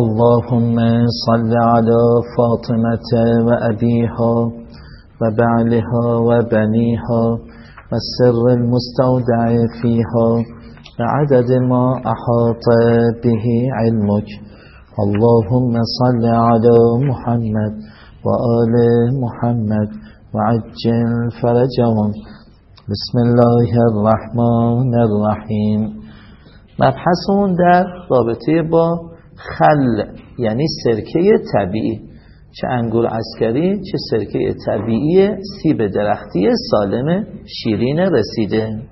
اللهم صل على فاطمة وأبيها وبعلها وبنيها والسر المستودع فيها بعدد ما أحاط به علمك. اللهم صل على محمد وآل محمد وعجل فرجهم. بسم الله الرحمن الرحیم مبحثمون در رابطه با خل یعنی سرکه طبیعی. چه انگور عسکری چه سرکه طبیعی سیب درختی سالم شیرین رسیده.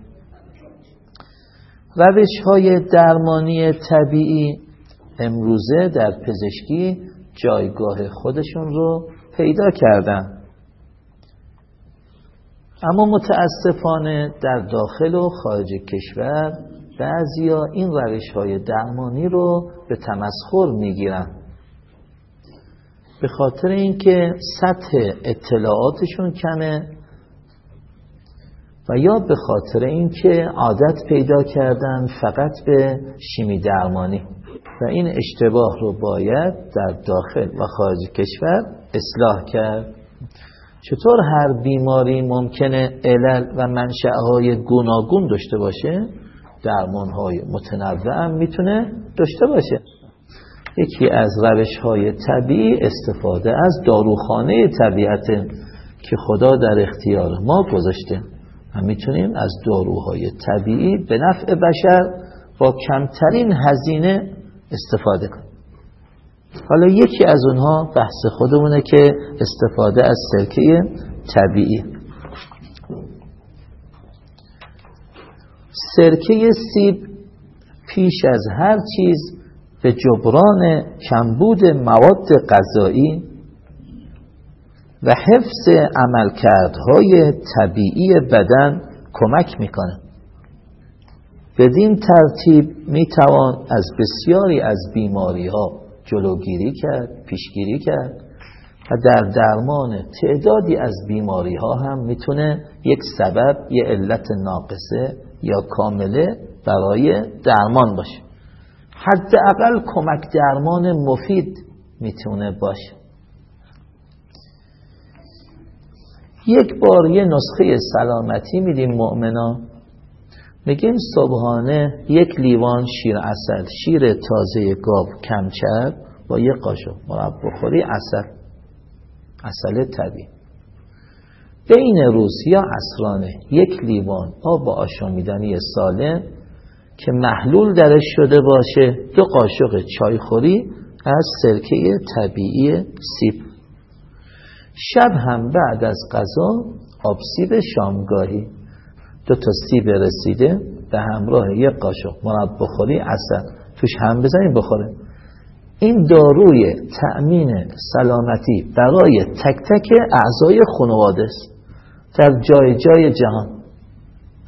روش های درمانی طبیعی امروزه در پزشکی جایگاه خودشون رو پیدا کردن. اما متاسفانه در داخل و خارج کشور بعضیا این روش های درمانی رو به تمسخر می‌گیرن. به خاطر اینکه سطح اطلاعاتشون کمه و یا به خاطر اینکه عادت پیدا کردن فقط به شیمی درمانی. و این اشتباه رو باید در داخل و خارج کشور اصلاح کرد. چطور هر بیماری ممکنه علل و منشأهای گوناگون داشته باشه؟ درمانهای متنوع هم می‌تونه داشته باشه. یکی از روش های طبیعی استفاده از داروخانه طبیعت که خدا در اختیار ما گذاشته. و می‌تونیم از داروهای طبیعی به نفع بشر با کمترین هزینه استفاده کنیم. حالا یکی از اونها بحث خودمونه که استفاده از سرکه طبیعی. سرکه سیب پیش از هر چیز به جبران کمبود مواد غذایی و حفظ عملکردهای طبیعی بدن کمک می‌کنه. بدین ترتیب می‌توان از بسیاری از بیماری ها جلوگیری کرد پیشگیری کرد و در درمان تعدادی از بیماری ها هم می‌تونه یک سبب یه علت ناقصه یا کامله برای درمان باشه. حداقل کمک درمان مفید می‌تونه باشه. یک بار یه نسخه سلامتی میدیم مؤمنا. میگیم صبحانه یک لیوان شیر اصل شیر تازه گاو کمچر با یک قاشق. مرب بخوری اصل اصل طبیعی. بین روز یا عصرانه یک لیوان آب آشامیدنی سالم که محلول درش شده باشه دو قاشق چایخوری از سرکه طبیعی سیب. شب هم بعد از غذا آب سیب شامگاهی. دو تا سیب رسیده به همراه یک قاشق مرب بخوری اصل توش هم بزنید بخوره. این داروی تأمین سلامتی برای تک تک اعضای خانواده است. در جای جای جهان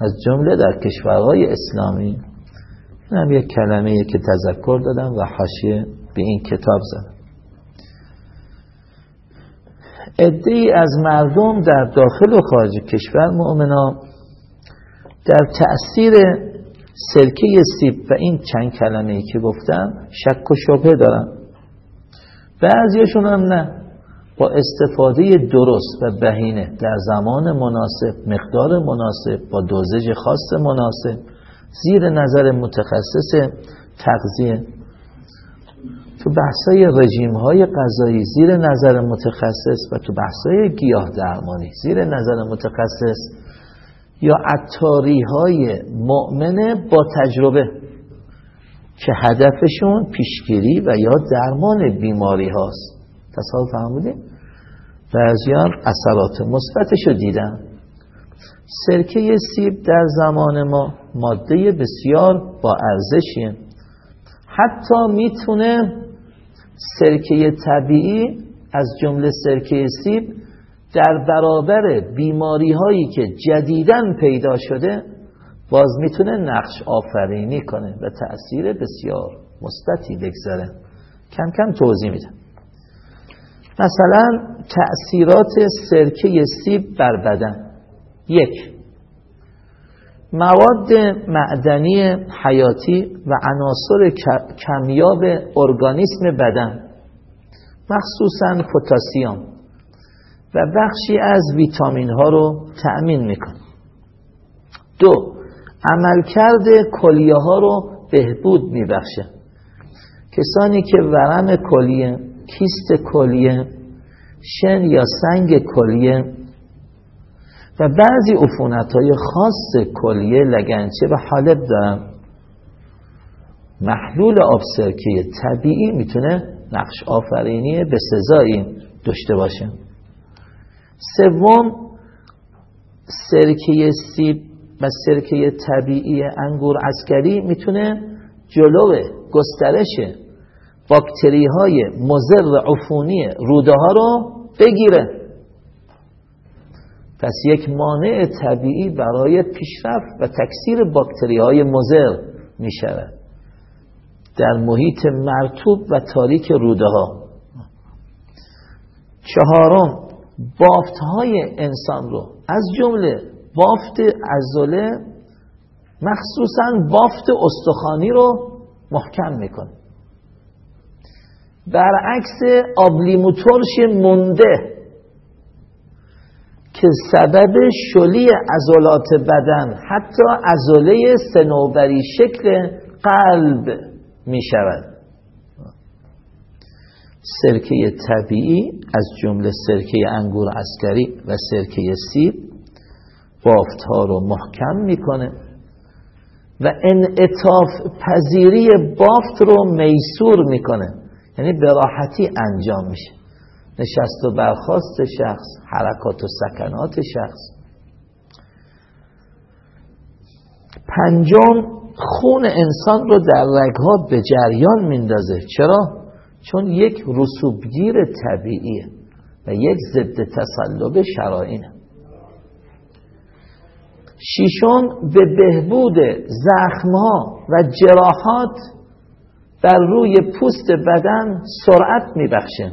از جمله در کشورهای اسلامی. این هم یک کلمه که تذکر دادم و حاشیه به این کتاب زدم. ادهی از مردم در داخل و خارج کشور مؤمنا در تأثیر سرکه سیب و این چند کلمه که گفتم شک و شبه دارن. بعضیشون هم نه. با استفاده درست و بهینه در زمان مناسب مقدار مناسب با دوزج خاص مناسب زیر نظر متخصص تغذیه. تو بحثای رژیم های غذایی زیر نظر متخصص و تو بحثای گیاه درمانی زیر نظر متخصص یا عطاری های مؤمنه با تجربه که هدفشون پیشگیری و یا درمان بیماری هاست. تصال فهمودیم بعضیان اثرات مثبتش رو دیدن. سرکه سیب در زمان ما ماده بسیار با ارزشیه. حتی می‌تونه سرکه طبیعی از جمله سرکه سیب در برابر بیماری هایی که جدیدن پیدا شده باز می‌تونه نقش آفرینی کنه و تأثیر بسیار مثبتی بگذاره. کم کم توضیح میدم. مثلا تأثیرات سرکه سیب بر بدن. یک. مواد معدنی حیاتی و عناصر کمیاب ارگانیسم بدن مخصوصا پتاسیم و بخشی از ویتامین ها رو تأمین می‌کنه. دو. عملکرد کلیه ها رو بهبود میبخشه. کسانی که ورم کلیه کیست کلیه؟ شن یا سنگ کلیه؟ و بعضی عفونت های خاص کلیه لگنچه و حالب دارن. محلول آب سرکه طبیعی می‌تونه نقش آفرینی به سزایی داشته باشه. سوم سرکه سیب و سرکه طبیعی انگور عسکری می‌تونه جلو گسترش باکتری های مزر عفونی روده ها رو بگیره. پس یک مانع طبیعی برای پیشرفت و تکثیر باکتری های مزر می شود در محیط مرتوب و تاریک روده ها. چهارم بافت های انسان رو. از جمله بافت ازوله مخصوصا بافت استخوانی رو محکم می‌کنه. برعکس آبلیمو ترش مونده که سبب شلی عضلات بدن حتی عضله سنوبری شکل قلب می شود سرکه طبیعی از جمله سرکه انگور عسکری و سرکه سیب بافت ها رو محکم می‌کنه و انعطاف پذیری بافت رو میسور می‌کنه. یعنی به راحتی انجام میشه. نشست و برخواست شخص حرکات و سکنات شخص. پنجم خون انسان رو در رگها به جریان میندازه. چرا؟ چون یک رسوبگیر طبیعیه و یک ضد تسلب شرائینه. شیشم به بهبود زخمها و جراحات در روی پوست بدن سرعت میبخشه.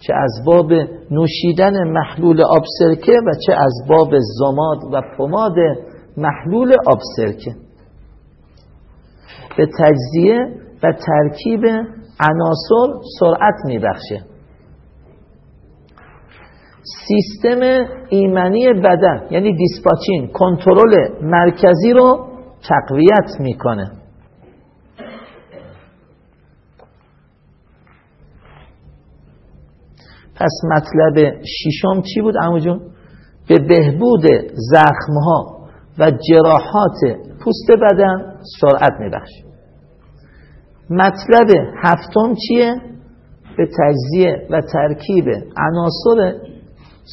چه از باب نوشیدن محلول آب سرکه و چه از باب زماد و پماد محلول آب سرکه به تجزیه و ترکیب عناصر سرعت میبخشه. سیستم ایمنی بدن یعنی دیسپاچین کنترل مرکزی رو تقویت می‌کنه. پس مطلب شیشم چی بود امو جون؟ به بهبود زخمها و جراحات پوست بدن سرعت میبخشه مطلب هفتم چیه؟ به تجزیه و ترکیب عناصر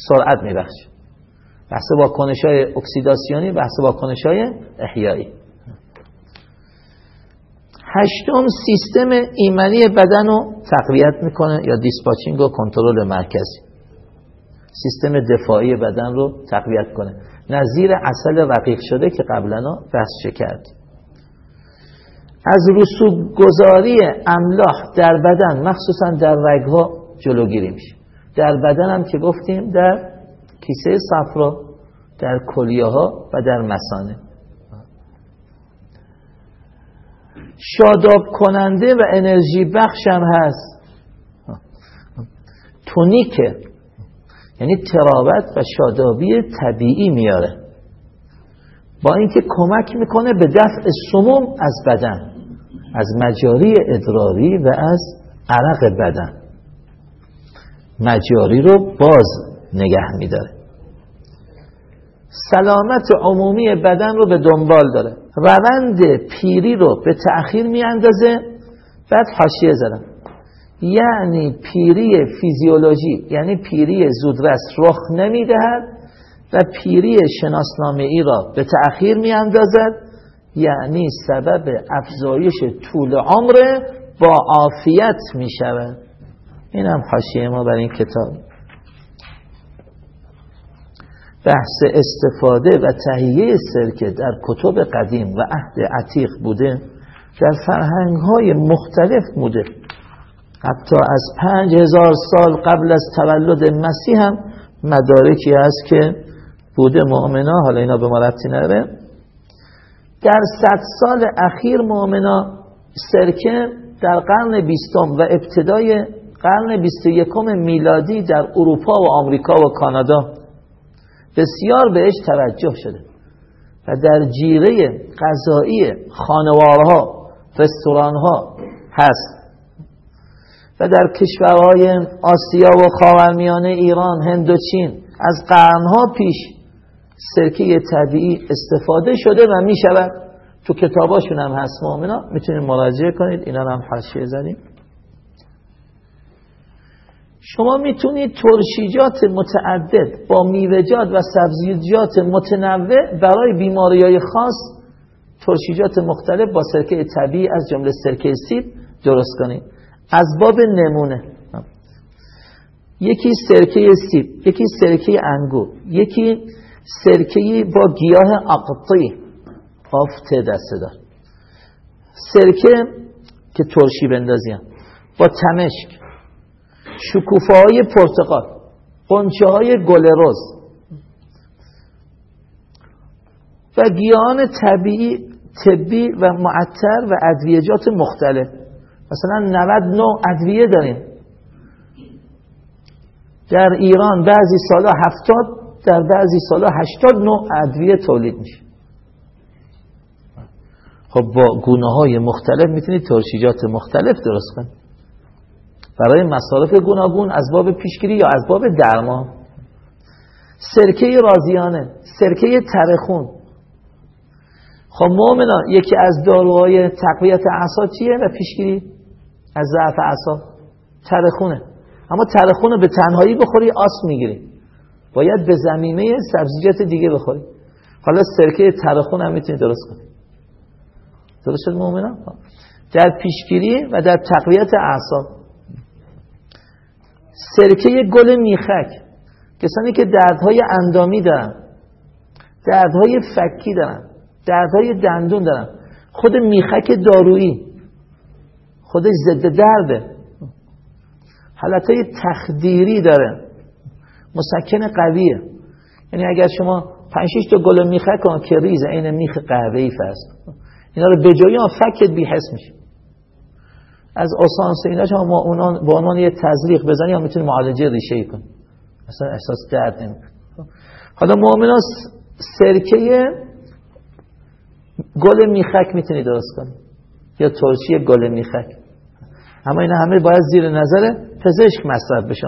سرعت میبخشه بحث واکنش های اکسیداسیونی بحث واکنش های احیایی هشتم سیستم ایمنی بدن رو تقویت می‌کنه یا dispatching و کنترل مرکزی. سیستم دفاعی بدن رو تقویت کنه. نظیر عسل رقیق شده که قبلا بحث کرد از رسوب گذاری املاح در بدن مخصوصا در رگها جلوگیری میشه. در بدن هم که گفتیم در کیسه صفرا در کلیه ها و در مسانه. شاداب کننده و انرژی بخش هم هست. تونیکه یعنی تراوت و شادابی طبیعی میاره. با اینکه کمک می‌کنه به دفع سموم از بدن از مجاری ادراری و از عرق بدن. مجاری رو باز نگه میداره. سلامت عمومی بدن رو به دنبال داره. روند پیری رو به تأخیر میاندازه بعد حاشیه زدم یعنی پیری فیزیولوژی یعنی پیری زودرس رخ نمی‌دهد و پیری شناسنامه ای را به تأخیر میاندازد. یعنی سبب افزایش طول عمر با عافیت می شود این هم حاشیه ما برای این کتاب. بحث استفاده و تهیه سرکه در کتب قدیم و عهد عتیق بوده در فرهنگ های مختلف بوده. حتی از پنج هزار سال قبل از تولد مسیح هم مدارکی هست که بوده مؤمنا حالا اینا به ما ربطی نداره. در صد سال اخیر مؤمنا سرکه در قرن بیستم و ابتدای قرن بیست یکم میلادی در اروپا و آمریکا و کانادا بسیار بهش توجه شده و در جیره غذایی خانوارها رستورانها هست. و در کشورهای آسیا و خاورمیانه ایران هند و چین از قرنها پیش سرکه طبیعی استفاده شده و می شود تو کتاباشون هم هست مؤمنا می‌تونید مراجعه کنید. اینا هم حاشیه زدیم. شما می‌تونید ترشیجات متعدد با میوه‌جات و سبزیجات متنوع برای بیماری های خاص ترشیجات مختلف با سرکه طبیعی از جمله سرکه سیب درست کنید. از باب نمونه. یکی سرکه سیب یکی سرکه انگور یکی سرکه با گیاه اقطی. آفته دسته دار. سرکه که ترشی بندازیم با تمشک. شکوفه های پرتقال قنچه های گل روز و گیاهان طبیعی طبی و معطر و ادویجات مختلف. مثلا 90 نوع ادویه داریم. در ایران بعضی سالا 70 در بعضی سالا 80 نوع ادویه تولید میشه. خب با گونه های مختلف می‌تونید ترشیجات مختلف درست کنید. برای مصارف گوناگون از باب پیشگیری یا از باب درمان. سرکه رازیانه سرکه ترخون خب مؤمنا یکی از داروهای تقویت اعصاب چیه و پیشگیری؟ از ضعف اعصاب ترخونه اما ترخونه به تنهایی بخوری آس می‌گیری. باید به زمینه سبزیجات دیگه بخوری. حالا سرکه ترخون هم می‌تونی درست کنی. درست شد مؤمنا در پیشگیری و در تقویت اعصاب سرکه گل میخک. کسانی که دردهای اندامی دارن دردهای فکی دارن دردهای دندون دارن. خود میخک دارویی خودش ضد درده حالتهای تخدیری داره. مسکن قویه. یعنی اگر شما 5 تا گل میخک که ریز عین میخ قهوه‌ای فرض اینا رو به جای فکت بی حس میشه. از اسانس اینا ما اونان با عنوان یه تزریق بزنی یا می‌تونی معالجه ریشه ای کنی. مثلا احساس درد نمی‌کنه. حالا مؤمنا سرکه گل میخک می‌تونی درست کنی. یا ترشی گل میخک. اما اینا همه باید زیر نظر پزشک مصرف بشه.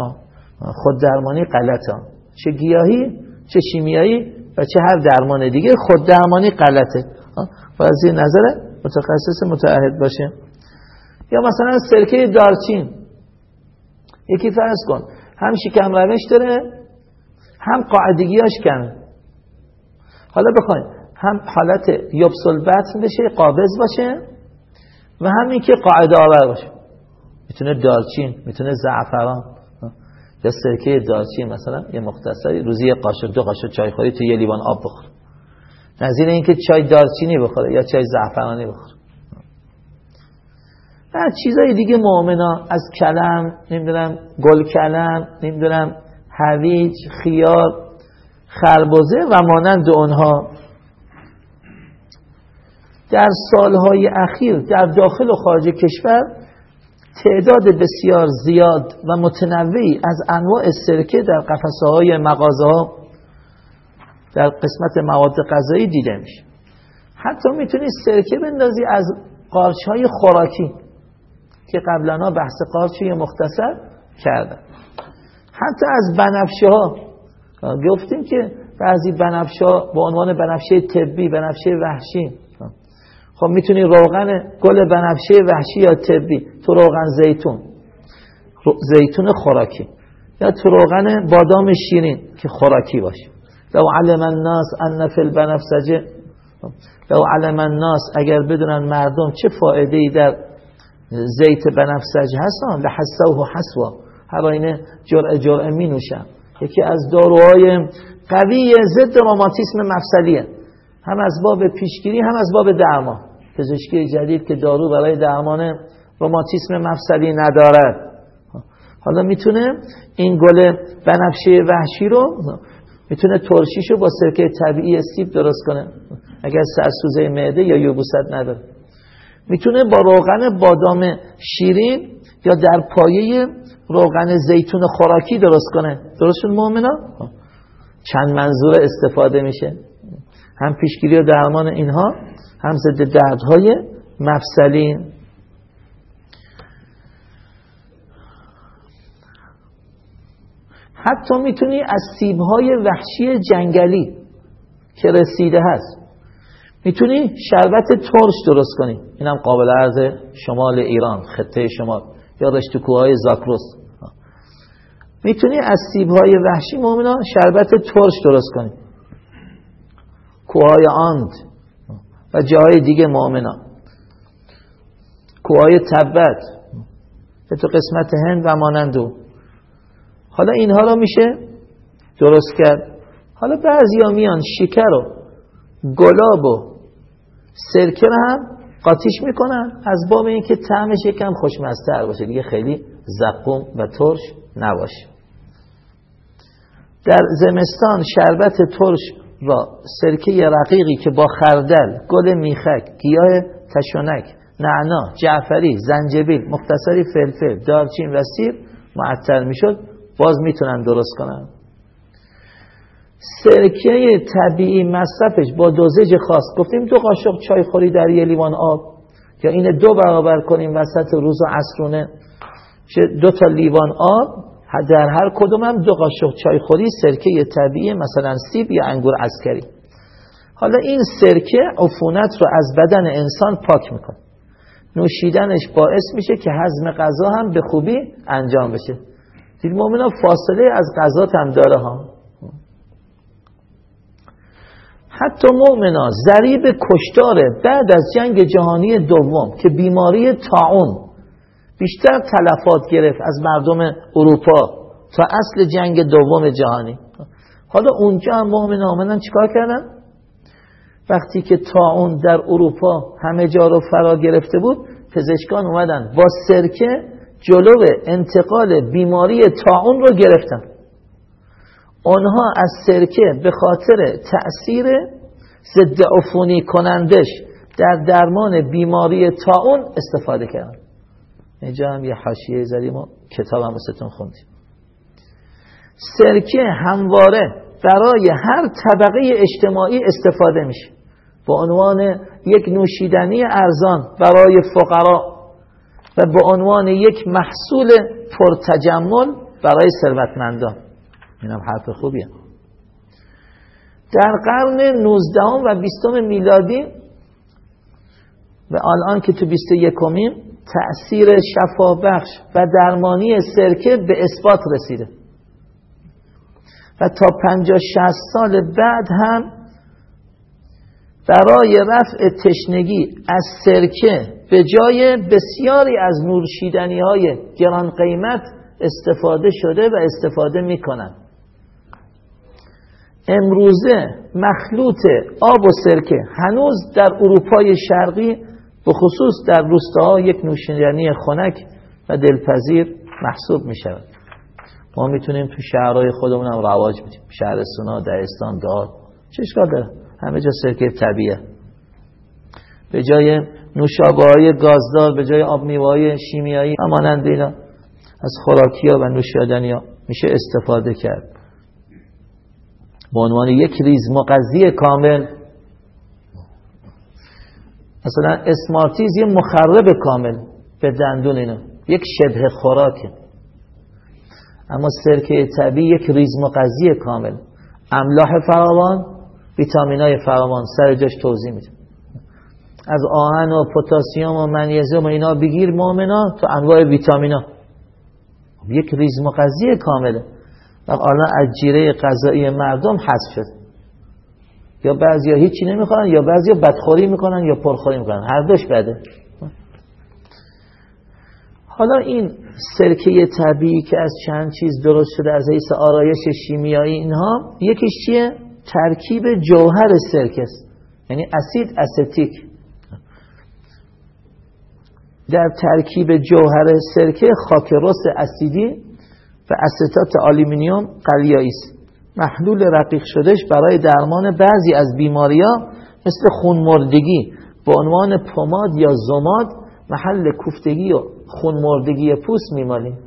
خود درمانی غلطه. چه گیاهی چه شیمیایی و چه هر درمان دیگه خود درمانی غلطه باید زیر نظر متخصص متعهد باشه یا مثلا سرکه دارچین. یکی فرض کن هم شکم روش داره هم قاعدگیاش کمه. حالا بخواین هم حالت یبسل بطن بشه قابض باشه و همین که قاعده آور باشه. می‌تونه دارچین می‌تونه زعفران یا سرکه دارچین مثلا یه مختصری روزی قاشق دو قاشق چای خوری تو یه لیوان آب بخور. نظیر اینکه چای دارچینی بخوره یا چای زعفرانی بخوره. بعد چیزای دیگه مؤمنا از کلم نمی‌دونم گل کلم نمی‌دونم هویج خیار خربزه و مانند اونها. در سالهای اخیر در داخل و خارج کشور تعداد بسیار زیاد و متنوعی از انواع سرکه در قفسه های مغازه ها در قسمت مواد غذایی دیده میشه. حتی می‌تونی سرکه بندازی از قارچ های خوراکی. که قبلا بحث قارچی مختصر کردن. حتی از بنفشه ها گفتیم که بعضی بنفشه با عنوان بنفشه طبی بنفشه وحشی خب می‌تونی روغن گل بنفشه وحشی یا طبی تو روغن زیتون زیتون خوراکی یا تو روغن بادام شیرین که خوراکی باشه. لو علم الناس ان فی البنفسجه لو علم الناس اگر بدونن مردم چه فائده ای در زیت بنفسج هستن لحسوه حسوا هر اینه جرعه جرعه می نوشن. یکی از داروهای قوی ضد روماتیسم مفصلیه. هم از باب پیشگیری هم از باب درمان. پزشکی جدید که دارو برای درمان روماتیسم مفصلی ندارد حالا می‌تونه این گل بنفشه وحشی رو می‌تونه ترشیشو با سرکه طبیعی سیب درست کنه. اگر سرسوزه معده یا یبوست نداره. می‌تونه با روغن بادام شیرین یا در پایه روغن زیتون خوراکی درست کنه. درست شد مؤمنا چند منظور استفاده میشه؟ هم پیشگیری و درمان اینها هم ضد دردهای مفصلی حتی می‌تونی از سیبهای وحشی جنگلی که رسیده هست می‌تونی شربت ترش درست کنی. اینم قابل عرض شمال ایران خطه شمال. یا رشتکوهای زاکروس. می‌تونی از سیبهای وحشی مؤمنا شربت ترش درست کنی. کوهای آند و جای دیگه مؤمنا کوهای تبت به تو قسمت هند و مانندو حالا اینها رو میشه درست کرد. حالا بعضی میان شکر و گلاب و سرکه رو هم قاطیش می‌کنن. از باب اینکه طعمش یکم خوشمزتر باشه. دیگه خیلی زقوم و ترش نباشه. در زمستان شربت ترش و سرکه رقیقی که با خردل گل میخک گیاه تشونک نعنا جعفری زنجبیل مختصری فلفل دارچین و سیر معطر می‌شد باز می‌تونن درست کنن. سرکه طبیعی مصرفش با دوزج خاص. گفتیم دو قاشق چای خوری در یه لیوان آب. یا این دو برابر کنیم وسط روز و عصرونه. دو تا لیوان آب در هر کدوم هم دو قاشق چای خوری سرکه طبیعی مثلا سیب یا انگور عسکری. حالا این سرکه عفونت رو از بدن انسان پاک می‌کنه. نوشیدنش باعث میشه که هضم غذا هم به خوبی انجام بشه. دید مومنا فاصله از غذا هم داره ها. حتی مؤمنا ضریب کشتاره بعد از جنگ جهانی دوم که بیماری تاون بیشتر تلفات گرفت از مردم اروپا تا اصل جنگ دوم جهانی. حالا اونجا هم مؤمن آمدن چیکار کردن؟ وقتی که تاون در اروپا همه جا رو فرا گرفته بود پزشکان اومدن. با سرکه جلو انتقال بیماری تاون رو گرفتن. آنها از سرکه به خاطر تأثیر ضد عفونی کنندش در درمان بیماری تاون استفاده کردن اینجا هم یه حاشیه زدیم و کتاب هم ستون خوندیم. سرکه همواره برای هر طبقه اجتماعی استفاده میشه. به عنوان یک نوشیدنی ارزان برای فقرا و به عنوان یک محصول پرتجمل برای ثروتمندان. اینم حرف خوبیه. در قرن 19 و 20 میلادی و الان که تو 21 کمیم تأثیر شفابخش و درمانی سرکه به اثبات رسیده. و تا 50 60 سال بعد هم برای رفع تشنگی از سرکه به جای بسیاری از نورشیدنی های گران قیمت استفاده شده و استفاده می‌کنن. امروزه مخلوط آب و سرکه هنوز در اروپای شرقی به خصوص در روستاها یک نوشیدنی خنک و دلپذیر محسوب می شود ما می‌تونیم تو شهرهای خودمون هم رواج بدیم. شهر سونا دهستان داد چه اشکال داره؟ همه جا سرکه طبیعه. به جای نوشابه های گازدار به جای آب میوه شیمیایی همانند اینا از خوراکی ها و نوشیدنی ها میشه استفاده کرد. به عنوان یک ریز مقضی کامل. مثلا اسمارتیز یه مخرب کامل به دندون اینا. یک شبه خوراکه. اما سرکه طبیعی یک ریز مقضی کامل. املاح فراوان ویتامین های فراوان. سر جاش توضیح میده. از آهن و پتاسیم و منیزم و اینا بگیر مؤمنا تو انواع ویتامینا. یک ریز مقضی کامله. و الان از جیره غذایی مردم حذف شد. یا بعضیا هیچی نمی‌خورن یا بعضیا بدخوری می‌کنن یا پرخوری می‌کنن. هر دوش بده. حالا این سرکه طبیعی که از چند چیز درست شده از حیث آرایش شیمیایی اینها یکیش چیه؟ ترکیب جوهر سرکه است. یعنی اسید استیک در ترکیب جوهر سرکه خاک رس اسیدی و استات آلومینیوم قلیایی است. محلول رقیق شدهش برای درمان بعضی از بیماریا مثل خونمردگی به عنوان پماد یا ضماد محل کوفتگی و خونمردگی پوست میمالیم.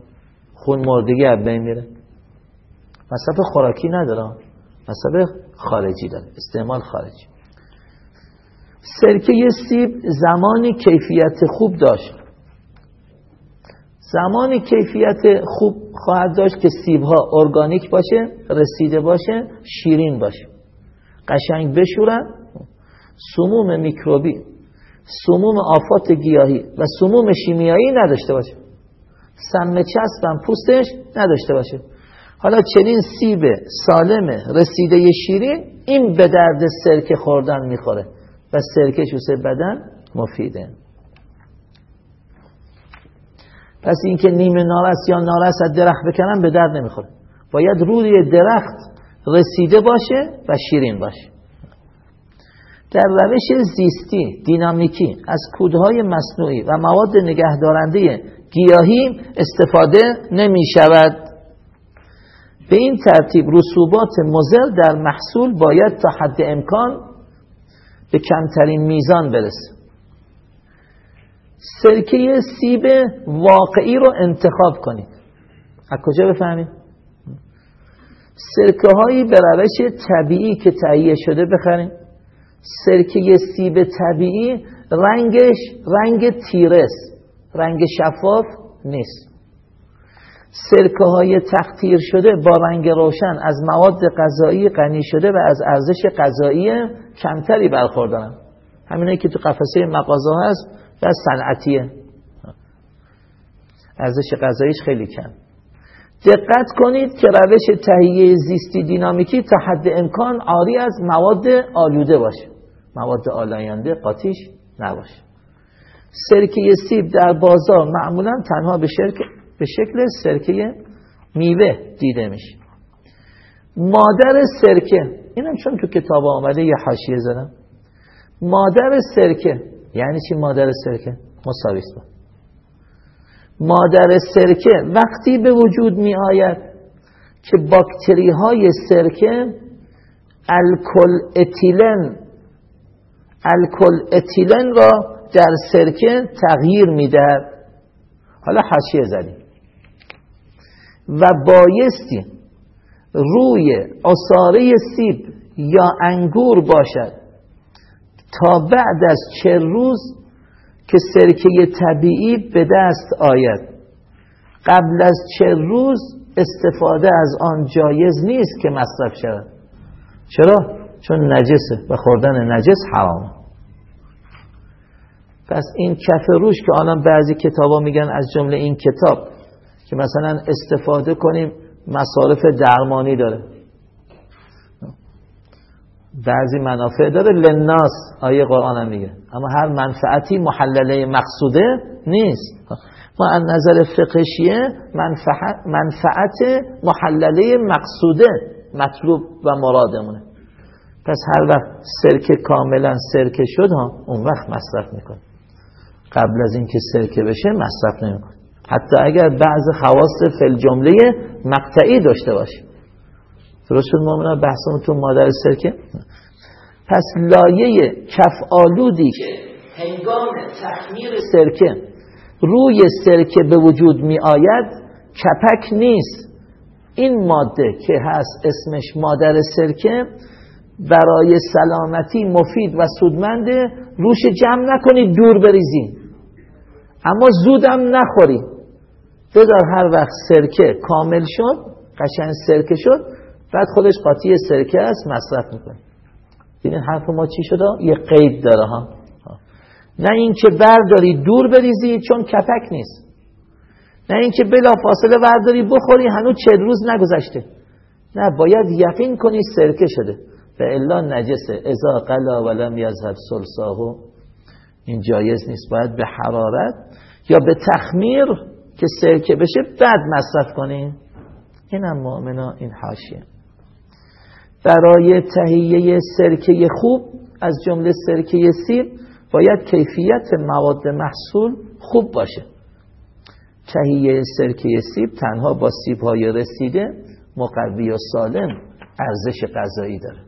خونمردگی از بین میره. مصرف خوراکی نداره. مصرف خارجی داره. استعمال خارجی. سرکه سیب زمانی کیفیت خوب داشت. زمانی کیفیت خوب خواهد داشت که سیب ها ارگانیک باشه رسیده باشه شیرین باشه. قشنگ بشورن. سموم میکروبی سموم آفات گیاهی و سموم شیمیایی نداشته باشه. سم چسبم پوستش نداشته باشه. حالا چنین سیب سالم رسیده شیرین این به درد سرکه خوردن می‌خوره و سرکه شوسه بدن مفیده. پس اینکه نیمه نارس یا نارس از درخت بکنن به درد نمی‌خوره. باید روی درخت رسیده باشه و شیرین باشه. در روش زیستی دینامیکی از کودهای مصنوعی و مواد نگهدارنده گیاهی استفاده نمی شود به این ترتیب رسوبات مزر در محصول باید تا حد امکان به کمترین میزان برسه. سرکه سیب واقعی رو انتخاب کنید. از کجا بفهمید؟ سرکه هایی به روش طبیعی که تهیه شده بخرید. سرکه سیب طبیعی رنگش رنگ تیرس رنگ شفاف نیست. سرکه های تختیر شده با رنگ روشن از مواد غذایی غنی شده و از ارزش غذایی کمتری برخوردارن. همینه که تو قفسه مغازه هست و صنعتیه. ارزش غذاییش خیلی کم. دقت کنید که روش تهیه زیستی دینامیکی تا حد امکان عاری از مواد آلوده باشه. مواد آلاینده قاتیش نباشه. سرکه سیب در بازار معمولا تنها به, به شکل سرکه میوه دیده میشه. مادر سرکه اینم چون تو کتاب آمده یه حاشیه زدم. مادر سرکه یعنی چی مادر سرکه؟ مساویست مادر سرکه وقتی به وجود می آید که باکتری های سرکه الکل اتیلن الکل اتیلن را در سرکه تغییر می‌دهد. حالا حاشیه زدیم. و بایستی روی اصاره سیب یا انگور باشد. تا بعد از چه روز که سرکه طبیعی به دست آید. قبل از چه روز استفاده از آن جایز نیست که مصرف شود. چرا؟ چون نجسه و خوردن نجس حرامه پس این کف روش که الان بعضی کتابا میگن از جمله این کتاب که مثلا استفاده کنیم مصارف درمانی داره. بعضی منافع داره لناس آیه قرآن هم میگه. اما هر منفعتی محلله مقصوده نیست. ما از نظر فقهشیه منفعت, محلله مقصوده مطلوب و مرادمونه. پس هر وقت سرکه کاملا سرکه شد ها اون وقت مصرف می‌کنه. قبل از اینکه سرکه بشه مصرف نمی‌کنه. حتی اگر بعض خواص فل جمله مقطعی داشته باشه. درست شد مؤمنان بحثمون تو مادر سرکه. پس لایه کف آلودی هنگام تخمیر سرکه روی سرکه به وجود می آید کپک نیست. این ماده که هست اسمش مادر سرکه برای سلامتی مفید و سودمنده روش جمع نکنید دور بریزین اما زودم نخوری. بذار هر وقت سرکه کامل شد قشنگ سرکه شد بعد خودش قاطی سرکه است مصرف می‌کنه. ببین حرف ما چی شده؟ یه قید داره ها. نه اینکه برداری دور بریزی چون کپک نیست. نه اینکه بلا فاصله برداری بخوری هنوز چه روز نگذشته. نه باید یقین کنی سرکه شده. و الا نجسه ازا قلا ولم یذهب سلساهو این جایز نیست. باید به حرارت یا به تخمیر که سرکه بشه بعد مصرف کنیم اینم مؤمنا این حاشیه. برای تهیه سرکه خوب از جمله سرکه سیب باید کیفیت مواد محصول خوب باشه. تهیه سرکه سیب تنها با سیب های رسیده مقوی و سالم ارزش غذایی داره.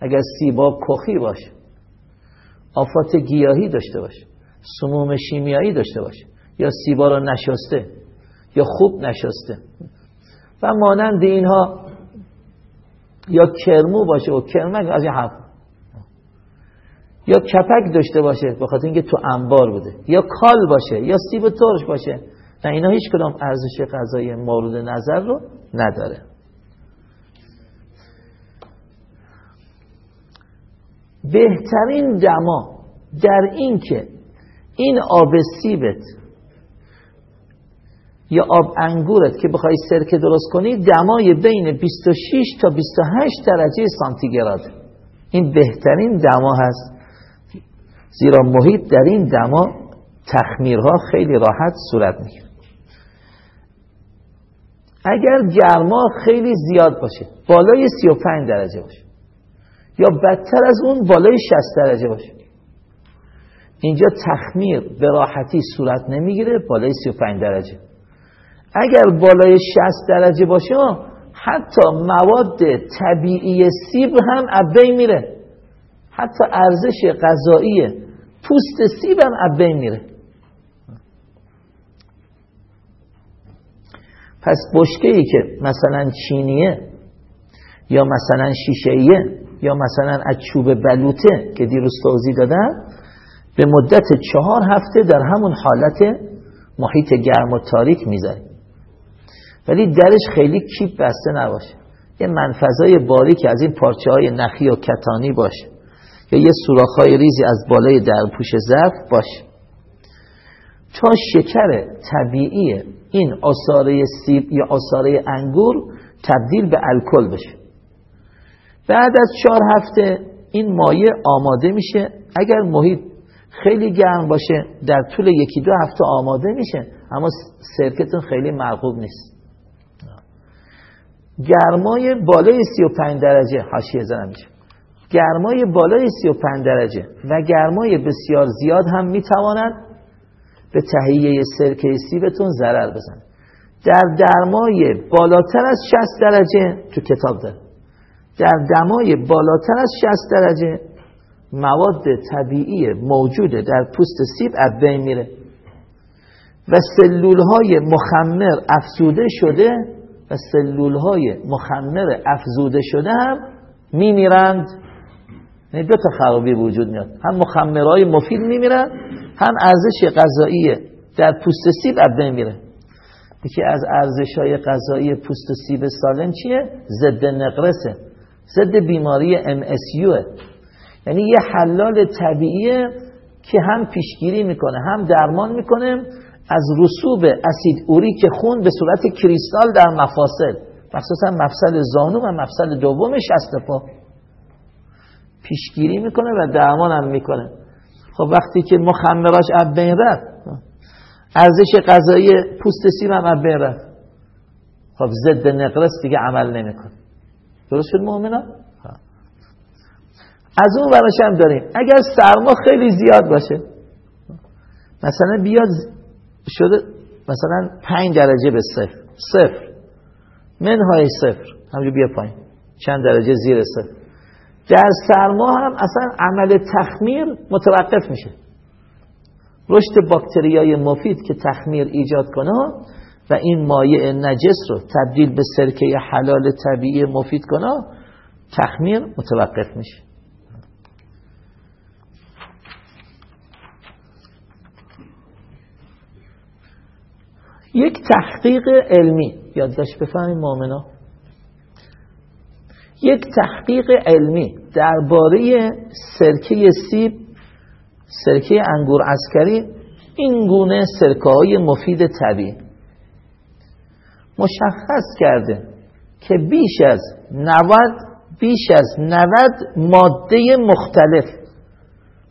اگر سیبا کخی باشه آفات گیاهی داشته باشه سموم شیمیایی داشته باشه یا سیبا رو نشسته یا خوب نشسته. و مانند اینها یا کرمو باشه و کرمک از این حرف. یا کپک داشته باشه بخاطر اینکه تو انبار بوده. یا کال باشه یا سیب ترش باشه. نه اینا هیچ کدام ارزش غذایی مورد نظر رو نداره. بهترین دما در این که این آب سیبت یا آب انگورت که بخوای سرکه درست کنی دمای بین 26 تا 28 درجه سانتیگراد. این بهترین دما هست. زیرا محیط در این دما تخمیرها خیلی راحت صورت می‌گیره. اگر گرما خیلی زیاد باشه بالای 35 درجه باشه یا بدتر از اون بالای 60 درجه باشه. اینجا تخمیر به راحتی صورت نمی‌گیره بالای 35 درجه. اگر بالای 60 درجه باشه حتی مواد طبیعی سیب هم ابی میره. حتی ارزش غذایی پوست سیب هم ابی میره. پس بشکه ای که مثلا چینیه یا مثلا شیشهیه یا مثلا از چوب بلوته که دیروز توضیح دادن به مدت چهار هفته در همون حالت محیط گرم و تاریک می‌ذاریم ولی درش خیلی کیپ بسته نباشه. یه منفذای باریک از این پارچه های نخی و کتانی باشه. یا یه های ریزی از بالای درپوش ظرف باشه. تا شکر طبیعی این آثاره سیب یا آثاره انگور تبدیل به الکل بشه. بعد از چهار هفته این مایه آماده میشه. اگر محیط خیلی گرم باشه در طول یکی دو هفته آماده میشه اما سرکتون خیلی مرغوب نیست. گرمای بالای 35 درجه. حاشیه زنم میشه. گرمای بالای 35 درجه و گرمای بسیار زیاد هم می‌تواند به تهیه سرکه سیبتون ضرر بزن در درمای بالاتر از 60 درجه تو کتاب داره. در دمای بالاتر از 60 درجه مواد طبیعی موجود در پوست سیب از بین میره. و سلول های مخمر افزوده شده سلول های مخمر افزوده شده هم میمیرند. یعنی دو تا خرابی وجود میاد. هم مخمرهای مفید میمیرن هم ارزش غذایی در پوست سیب بین میره. یکی از ارزش های غذایی پوست سیب سالم چیه؟ ضد نقرسه. ضد بیماری MSU یعنی یه حلال طبیعیه که هم پیشگیری می‌کنه هم درمان می‌کنه از رسوب اسید اوریک خون به صورت کریستال در مفاصل مخصوصا مفصل زانو و مفصل دوم شست پا پیشگیری می‌کنه و درمان هم می‌کنه. خب وقتی که مخمراش اب بین رفت ارزش غذایی پوست سیم هم اب بین رفت. خب ضد نقرس دیگه عمل نمی‌کنه. درست شد مؤمنان؟ از اون ورش هم داریم. اگر سرما خیلی زیاد باشه مثلا بیاد شده مثلا پنج درجه به صفر. صفر. منهای صفر. همجور بیا پایین. چند درجه زیر صفر. در سرما هم اصلا عمل تخمیر متوقف میشه. رشد باکتریای مفید که تخمیر ایجاد کنه و این مایع نجس رو تبدیل به سرکه حلال طبیعی مفید کنه تخمیر متوقف میشه. یک تحقیق علمی. یادداشت بفهمید مؤمنا یک تحقیق علمی درباره سرکه سیب سرکه انگور عسکری این گونه سرکه های مفید طبیعی. مشخص کرده که بیش از 90 بیش از 90 ماده مختلف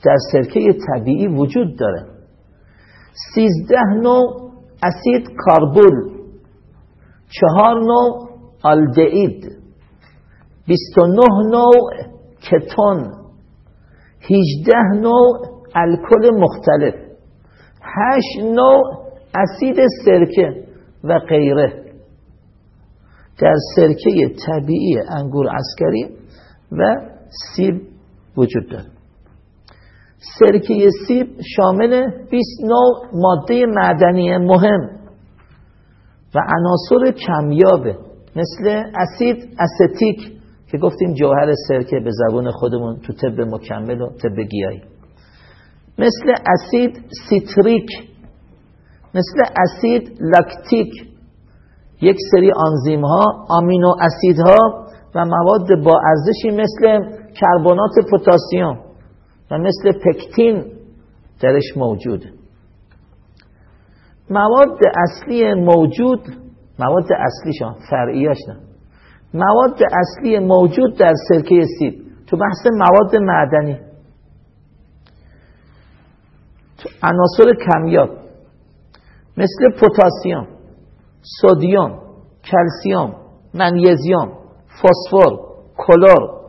در سرکه طبیعی وجود داره. 13 نوع اسید کاربول چهار نوع آلدئید. 29 نوع کتون. 18 نوع الکل مختلف. 8 نوع اسید سرکه و غیره. در سرکه طبیعی انگور عسکری و سیب وجود دارد. سرکه سیب شامل 20 نوع ماده معدنی مهم و عناصر کمیابه مثل اسید استیک که گفتیم جوهر سرکه به زبون خودمون تو طب مکمل و طب گیاهی. مثل اسید سیتریک مثل اسید لاکتیک. یک سری آنزیم ها آمینو اسید ها و مواد با ارزشی مثل کربنات پتاسیم و مثل پکتین درش موجود. مواد اصلی موجود مواد اصلیشان فرعیاش نه. مواد اصلی موجود در سرکه سیب. تو بحث مواد معدنی. عناصر کمیاب مثل پتاسیم سودیوم کلسیوم منیزیم فسفر کلور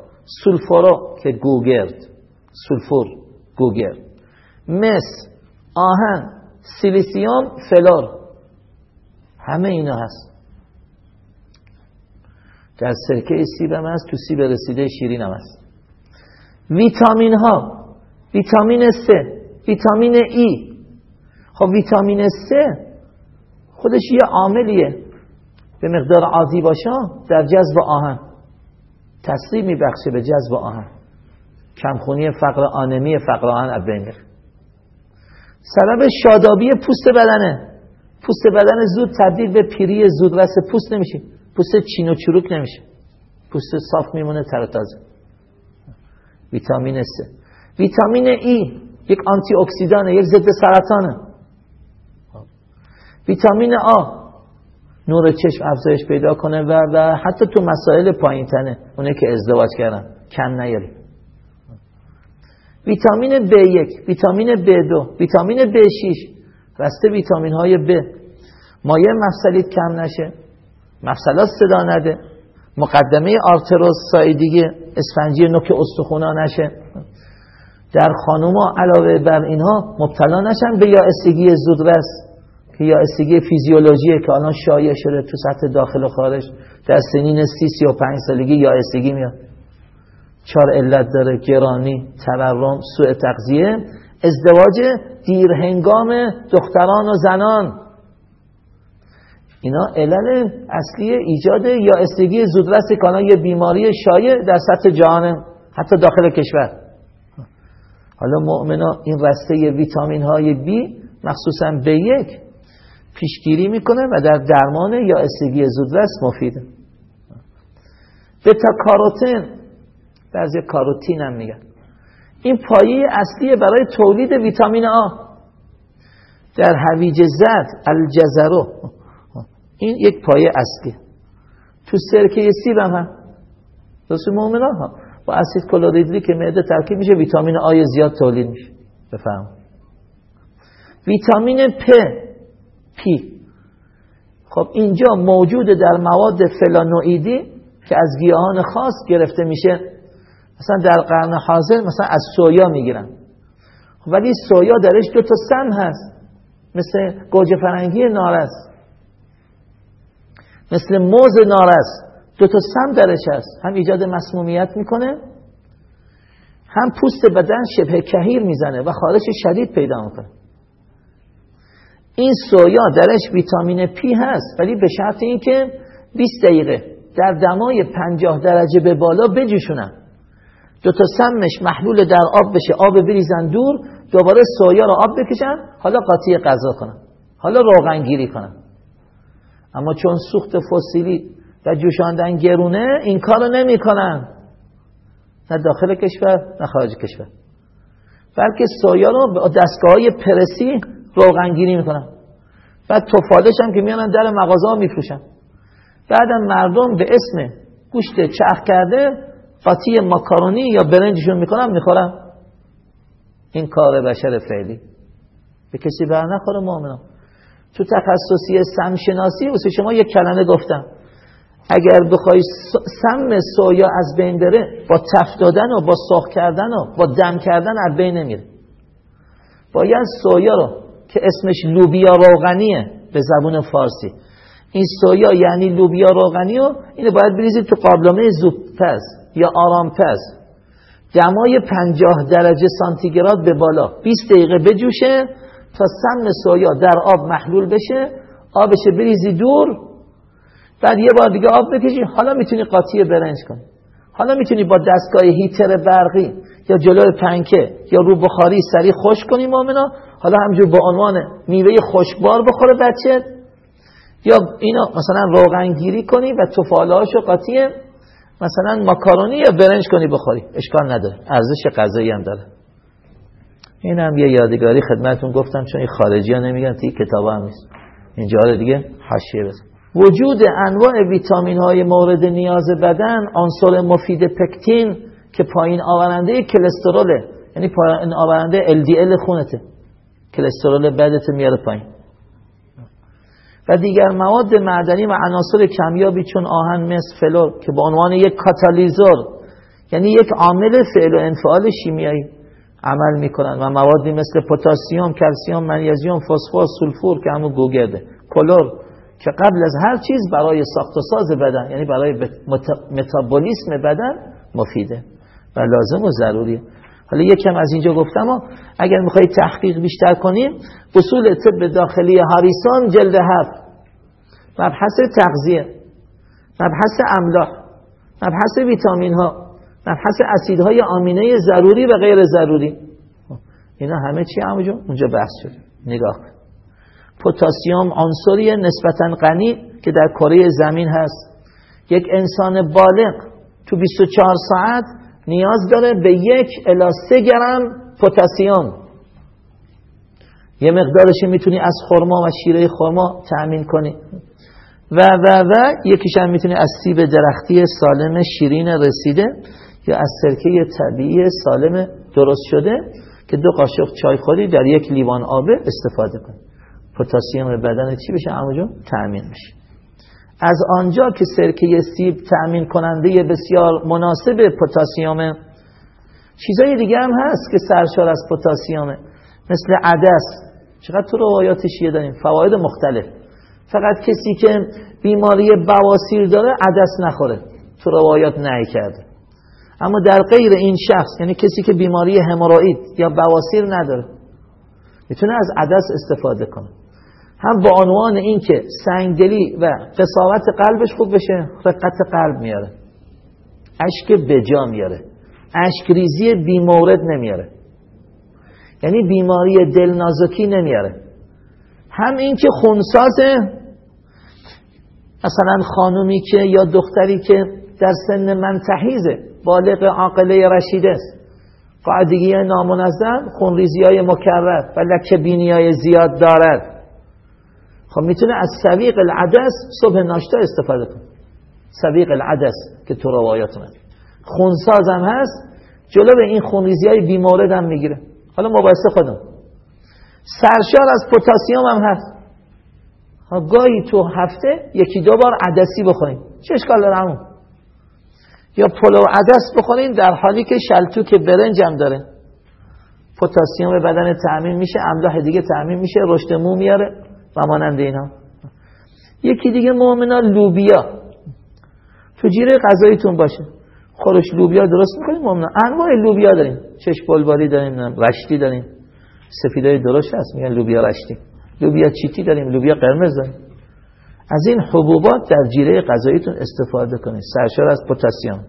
سولفورا که گوگرد. سولفور گوگرد مس آهن سیلیسیوم فلور. همه اینا هست. در سرکه سیب هم هست تو سیب رسیده شیرین هم هست. ویتامین ها. ویتامین س ویتامین ای. خب ویتامین س خودش یه عاملیه. به مقدار عادی باشه در جذب آهن. تصریب میبخشه به جذب آهن. کمخونی فقر آنمی فقر آهن از بین سبب شادابی پوست بدنه. پوست بدن زود تبدیل به پیری زودرس پوست نمیشه. پوست چین و چروک نمیشه. پوست صاف میمونه تر تازه. ویتامین س ویتامین ای یک آنتی اکسیدانه یک ضد سرطانه. ویتامین آ نور چشم افزایش پیدا کنه و, حتی تو مسائل پایین تنه اونه که ازدواج کردن. کم نیاری ویتامین B1 ویتامین B2 ویتامین B6 رسته ویتامین های ب مایه مفصلیت کم نشه. مفصلات صدا نده. مقدمه آرتروز دیگه اسفنجی نوک استخونا نشه. در خانوما علاوه بر اینها مبتلا نشن به یائسگی زودرس که یائسگی فیزیولوژیه که الان شایع شده تو سطح داخل و خارج. در سنین سی سی و پنج سالگی یائسگی میاد. چهار علت داره گرانی تورم سوء تغذیه ازدواج دیر هنگام دختران و زنان. اینا علل اصلی ایجاد یا استگی زودرس کانا یه بیماری شایع در سطح جهان حتی داخل کشور. حالا مؤمنا این رسته ویتامین های بی مخصوصا به یک پیشگیری می‌کنه و در درمان یا استگی زودرس مفیده. بتا کاروتین بعضی کاروتین هم میگن. این پایه اصلی برای تولید ویتامین آ. در هویج زد الجزرو. این یک پایه اصلی. تو سرکه سیب هم هم درست مومنان ها با اسید کلوریدری که معده ترکیب میشه ویتامین آی زیاد تولید میشه. بفهم. ویتامین پ پی. خب اینجا موجود در مواد فلانوئیدی که از گیاهان خاص گرفته میشه مثلا در قرن حاضر مثلا از سویا می‌گیرن. ولی سویا درش دو تا سم هست. مثل گوجه فرنگی نارس. مثل موز نارس. دو تا سم درش هست. هم ایجاد مسمومیت می‌کنه هم پوست بدن شبه کهیر می‌زنه و خارش شدید پیدا می‌کنه. این سویا درش ویتامین پی هست ولی به شرط اینکه 20 دقیقه در دمای 50 درجه به بالا بجوشونن. دو تا سمش محلول در آب بشه آب بریزن دور دوباره سویا رو آب بکشن حالا قاطی غذا کنن. حالا روغن گیری کنن. اما چون سوخت فسیلی و جوشاندن گرونه این کارو نمی‌کنن. نه داخل کشور نه خارج کشور. بلکه سویا رو به دستگاه های پرسی روغنگیری می‌کنن. بعد توفالش هم که میانن در مغازه ها میفروشن. بعدم مردم به اسم گوشت چرخ کرده قاطی ماکارونی یا برنجشون می‌کنم می‌خورم. این کار بشر فعلی. به کسی بر نخوره مؤمنم تو تخصصی سمشناسی واسه شما یک کلمه گفتم. اگر بخوای سم سویا از بین بره با تف دادن و با ساخ کردن و با دم کردن از بین نمیره. باید سویا رو که اسمش لوبیا روغنیه به زبون فارسی. این سویا یعنی لوبیا روغنی و اینو باید بریزید تو قابلمه زوب پس یا آرام پس دمای 50 درجه سانتیگراد به بالا. 20 دقیقه بجوشه تا سم سویا در آب محلول بشه. آبش بریزی دور. بعد یه بار دیگه آب بکشی. حالا می‌تونی قاطی برنج کنی حالا می‌تونی با دستگاه هیتر برقی یا جلوی پنکه یا رو بخاری سریع خوش کنی مؤمنا حالا همجور با عنوان میوه خشکبار بخوره بچه. یا اینا مثلا روغن گیری کنی و توفالهاشو قاطی مثلا ماکارونی یا برنج کنی بخوری. اشکال نداره. ارزش غذایی هم داره. این هم یه یادگاری خدمتون گفتم چون این خارجی ها نمیگن تی کتاب هم نیست. اینجا دیگه حاشیه بزن. وجود انواع ویتامین های مورد نیاز بدن عنصر مفید پکتین که پایین آورنده کلستروله یعنی پایین آورنده LDL خونته. کلسترول بدت میاره پایین. دیگر مواد معدنی و عناصر کمیابی چون آهن مس فلور که به عنوان یک کاتالیزور یعنی یک عامل فعل و انفعال شیمیایی عمل می‌کنن و موادی مثل پتاسیم، کلسیم، منیزیم، فسفر، سولفور که همون گوگرده کلور که قبل از هر چیز برای ساخت و ساز بدن یعنی برای متابولیسم بدن مفیده و لازم و ضروریه. حالا یکم از اینجا گفتم اگر می‌خواید تحقیق بیشتر کنیم اصول طب داخلی هاریسون جلد هفت. مبحث تغذیه مبحث املاح مبحث ویتامین ها مبحث اسیدهای آمینه ضروری و غیر ضروری. اینا همه چی همونجا اونجا بحث شده. نگاه کن. پتاسیم عنصری نسبتا غنی که در کره زمین هست. یک انسان بالغ تو 24 ساعت نیاز داره به یک الا سه گرم پتاسیم یه مقدارش می‌تونی از خرما و شیره خرما تأمین کنی. و و و یکیش هم می‌تونی از سیب درختی سالم شیرین رسیده یا از سرکه طبیعی سالم درست شده که دو قاشق چای خوری در یک لیوان آبه استفاده کنی پتاسیم بدن چی بشه؟ همونجا تأمین بشه. از آنجا که سرکه سیب تأمین کننده بسیار مناسب پتاسیم چیزای دیگه هم هست که سرشار از پتاسیمه مثل عدس. چقدر تو روایات شیعه داریم؟ فواید مختلف. فقط کسی که بیماری بواسیر داره عدس نخوره. تو روایات نهی کرده. اما در غیر این شخص یعنی کسی که بیماری هموروئید یا بواسیر نداره می‌تونه از عدس استفاده کنه. هم با عنوان اینکه سنگدلی و قصاوت قلبش خوب بشه رقت قلب میاره. اشک بجا میاره. اشک ریزی بیمورد نمیاره. یعنی بیماری دل نازکی نمیاره. هم اینکه خونسازه مثلا خانومی که یا دختری که در سن منتحیزه بالغ عاقله رشیده است. قاعدگی نامنظم خونریزی های مکرر و لکه بینی های زیاد دارد. خب می‌تونه از سویق العدس صبح ناشتا استفاده کنه. سویق العدس که تو روایات من خونساز هست جلو به این خونریزی های بیمورد هم می‌گیره. حالا مباحثه خودم. سرشار از پتاسیم هم هست. گاهی تو هفته یکی دو بار عدسی بخوریم چه اشکال داره یا پلو عدس بخورین در حالی که شلتوک برنج هم داره. پتاسیم بدن تعمین میشه املاح دیگه تعمین میشه رشد مو میاره و مانند اینا. یکی دیگه مؤمنا لوبیا. تو جیره غذاییتون باشه. خورش لوبیا درست می‌کنیم مؤمنا انواع لوبیا داریم. چشم بلباری داریم رشتی داریم. سفیدای درشت هست میگن لوبیا رشتی. لوبیا چیتی داریم لوبیا قرمز داریم. از این حبوبات در جیره غذاییتون استفاده کنید. سرشار از پتاسیم.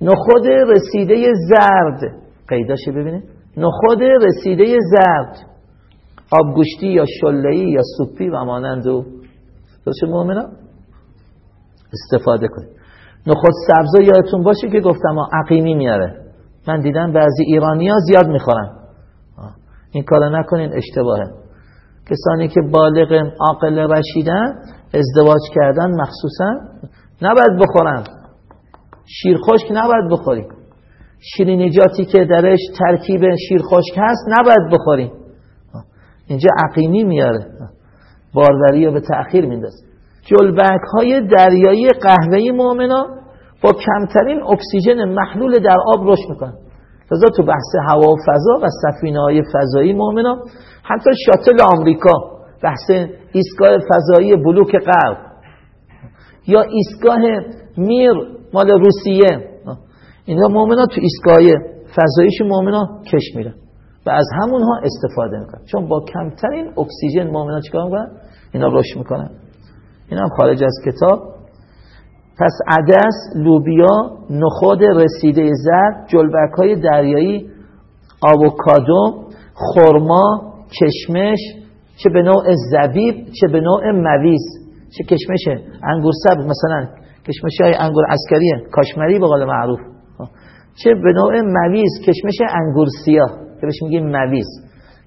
نخود رسیده زرد. قیداشه ببینید. نخود رسیده زرد. آبگوشتی یا شلهی یا سوپی و مانند او درست مؤمنا استفاده کنید. نخود سبزا یادتون باشه که گفتم عقیمی میاره. من دیدم بعضی ایرانی ها زیاد می‌خورن. این کار نکنین اشتباهه. کسانی که بالغ عاقل رشیدن ازدواج کردن مخصوصا نباید بخورن. شیر خشک نباید بخوریم. شیرینیجاتی که درش ترکیب شیر خشک هست نباید بخوریم. اینجا عقیمی میاره. باروری رو به تأخیر میندازه. جلبک های دریایی قهوه‌ای مؤمنا با کمترین اکسیژن محلول در آب رشد می‌کنن. لذا تو بحث هوا و فضا و سفینه های فضایی مؤمنا حتی شاتل آمریکا بحث ایستگاه فضایی بلوک غرب. یا ایستگاه میر مال روسیه. اینا مؤمنا تو ایستگاه فضاییش مؤمنا کش میره. و از همونها استفاده می‌کنن. چون با کمترین اکسیژن مؤمنا چیکار می‌کنن؟ اینا رشد می‌کنن. این هم خارج از کتاب. پس عدس، لوبیا، نخود رسیده زرد، جلبک های دریایی، آووکادو، خرما، کشمش چه به نوع زبیب چه به نوع مویز. چه کشمشه؟ انگور سبز مثلا. کشمش های انگور عسکریه کاشمری به قول معروف. چه به نوع مویز؟ کشمش انگور سیاه. که بهش میگیم مویز.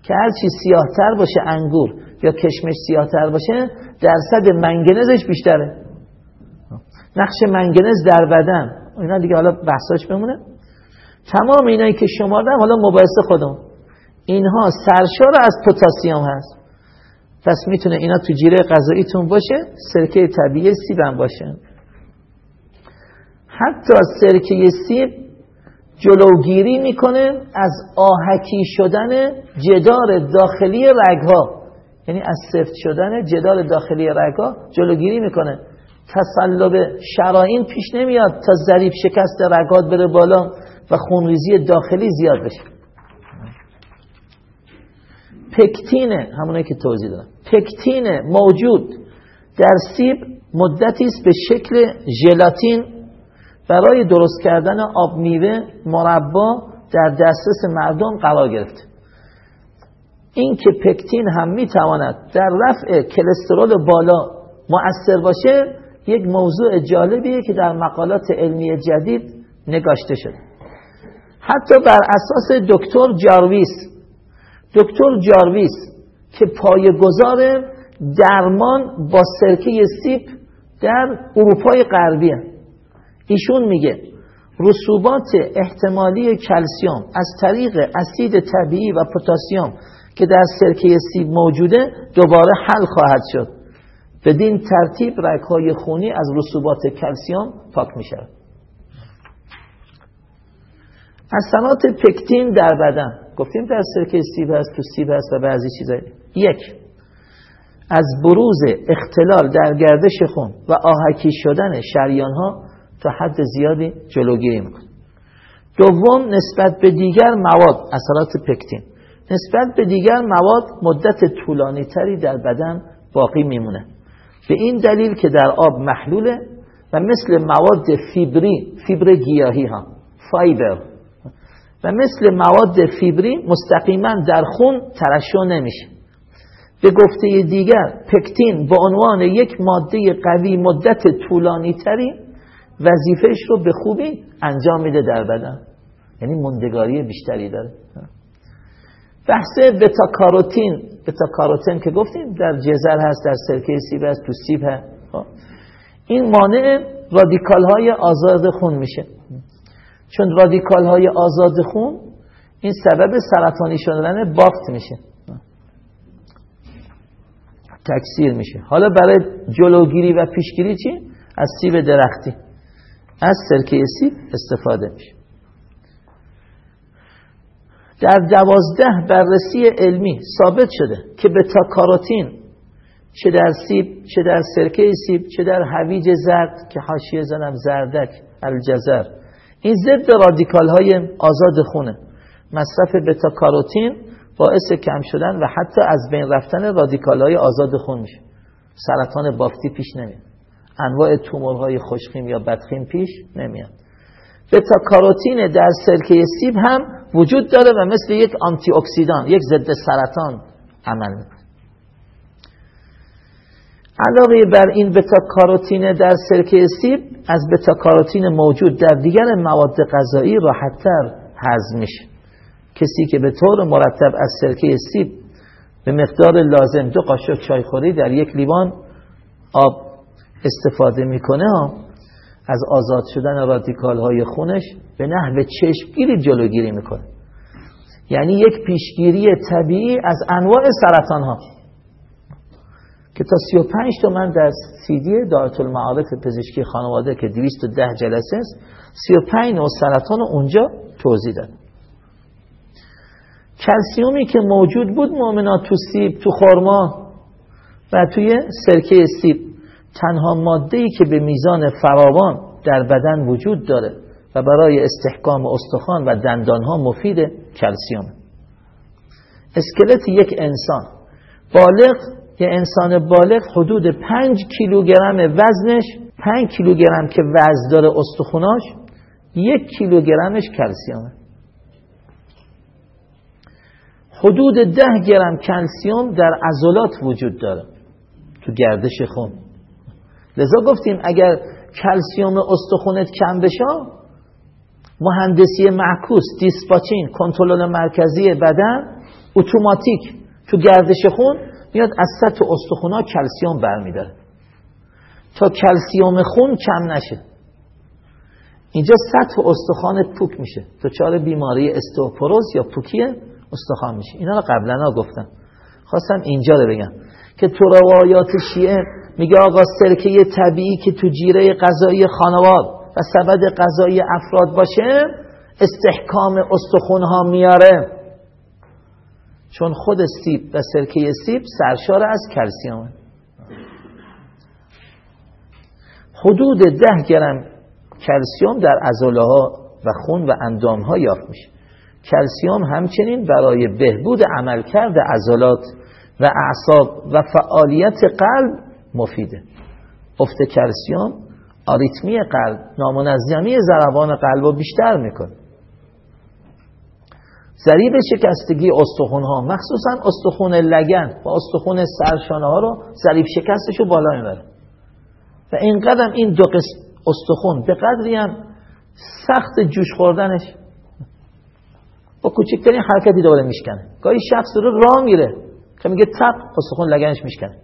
که هر چی سیاهتر باشه انگور یا کشمش سیاهتر باشه درصد منگنزش بیشتره. نقش منگنز در بدن. اینا دیگه حالا بحثاش بمونه. تمام اینایی که شما دارم حالا مباحثه خودم اینها سرشار از پتاسیم هست. پس می‌تونه اینا تو جیره غذاییتون باشه سرکه طبیعی سیب هم باشه. حتی سرکه سیب جلوگیری می‌کنه از آهکی شدن جدار داخلی رگها. یعنی از سفت شدن جدار داخلی رگها جلوگیری می‌کنه. تسلب شرائین پیش نمیاد تا ظریف شکست رگات بره بالا و خونریزی داخلی زیاد بشه. پکتینه همونه که توضیح دادم. پکتین موجود در سیب مدتی است به شکل ژلاتین برای درست کردن آب میوه مربا در دسترس مردم قرار گرفت این که پکتین هم می‌تواند در رفع کلسترول بالا مؤثر باشه یک موضوع جالبیه که در مقالات علمی جدید نگاشته شده. حتی بر اساس دکتر جارویس دکتر جارویس که پایگذار درمان با سرکه سیب در اروپای غربی ایشون میگه رسوبات احتمالی کلسیوم از طریق اسید طبیعی و پتاسیم که در سرکه سیب موجوده دوباره حل خواهد شد. بدین ترتیب رگهای خونی از رسوبات کلسیوم پاک می شود اثرات پکتین در بدن. گفتیم در سرکه سیب هست تو سیب هست و بعضی چیزایی یک از بروز اختلال در گردش خون و آهکی شدن شریان ها تا حد زیادی جلوگیری می‌کنه. دوم نسبت به دیگر مواد اثرات پکتین. نسبت به دیگر مواد مدت طولانی تری در بدن باقی میمونه. به این دلیل که در آب محلوله و مثل مواد فیبری فیبر گیاهی ها فایبر و مثل مواد فیبری مستقیما در خون ترشح نمیشه. به گفته دیگر پکتین به عنوان یک ماده قوی مدت طولانی تری وظیفش رو به خوبی انجام میده در بدن. یعنی مندگاری بیشتری داره. بحث بتا کاروتین بتا کاروتین که گفتیم در جزر هست در سرکه سیب هست تو سیب هست. خب. این مانع رادیکال های آزاد خون میشه. چون رادیکال های آزاد خون این سبب سرطانی شدن بافت میشه. تکثیر میشه. حالا برای جلوگیری و پیشگیری چی؟ از سیب درختی. از سرکه سیب استفاده میشه. در دوازده بررسی علمی ثابت شده که بتا کاروتین چه در سیب چه در سرکه سیب چه در هویج زرد که حاشیه زنم زردک الجزر این ضد رادیکال های آزاد خونه. مصرف بتا کاروتین باعث کم شدن و حتی از بین رفتن رادیکال های آزاد خون میشه. سرطان بافتی پیش نمیاد. انواع تومورهای خوشخیم یا بدخیم پیش نمیاد. بتا کاروتین در سرکه سیب هم وجود داره و مثل یک آنتی اکسیدان یک ضد سرطان عمل می‌کنه. علاوه بر این بتا کاروتین در سرکه سیب از بتا کاروتین موجود در دیگر مواد غذایی راحتتر هضم میشه. کسی که به طور مرتب از سرکه سیب به مقدار لازم دو قاشق چایخوری در یک لیوان آب استفاده می‌کنه از آزاد شدن رادیکال های خونش به نحو چشمگیری جلوگیری می‌کنه. یعنی یک پیشگیری طبیعی از انواع سرطان ها که تا 35 تومن در سیدی دارت المعارف پزشکی خانواده که 210 جلسه است 35 نوع سرطان اونجا توضیح داد. کلسیومی که موجود بود مؤمنات تو سیب تو خرما و توی سرکه سیب تنها ماده ای که به میزان فراوان در بدن وجود داره و برای استحکام استخوان و دندان ها مفید کلسیوم. اسکلت یک انسان بالغ یه انسان بالغ حدود 5 کیلوگرم وزنش 5 کیلوگرم که وزن داره استخوناش یک کیلوگرمش کلسیومه. حدود ده گرم کلسیوم در عضلات وجود داره تو گردش خون. لذا گفتیم اگر کلسیوم استخونت کم بشه مهندسی معکوس دیسپاچین کنترل مرکزی بدن اتوماتیک تو گردش خون میاد از سطح استخونا کلسیوم برمیداره. تا کلسیوم خون کم نشه. اینجا سطح استخوانت پوک میشه. تو چار بیماری استوپروز یا پوکی استخوان میشه. اینا رو قبلا گفتم خواستم اینجا رو بگم. که تو روایات شیعه میگه آقا سرکه طبیعی که تو جیره غذایی خانواد و سبد غذایی افراد باشه استحکام استخونها میاره. چون خود سیب و سرکه سیب سرشار از کلسیوم حدود ده گرم کلسیوم در عضله ها و خون و اندام ها یافت میشه. کلسیوم همچنین برای بهبود عملکرد عضلات و اعصاب و فعالیت قلب مفیده. افت کلسیوم آریتمی قلب نامنظمی ضربان قلب رو بیشتر می‌کنه. ضریب شکستگی استخون ها مخصوصا استخون لگن و استخون سرشانه ها رو ضریب شکستش رو بالا می‌بره. و اینقدر این دو قسم استخون به قدری هم سخت جوش خوردنش با کوچکترین حرکتی دوباره میشکنه. گاهی شخص رو راه میره که میگه تق استخون لگنش میشکنه.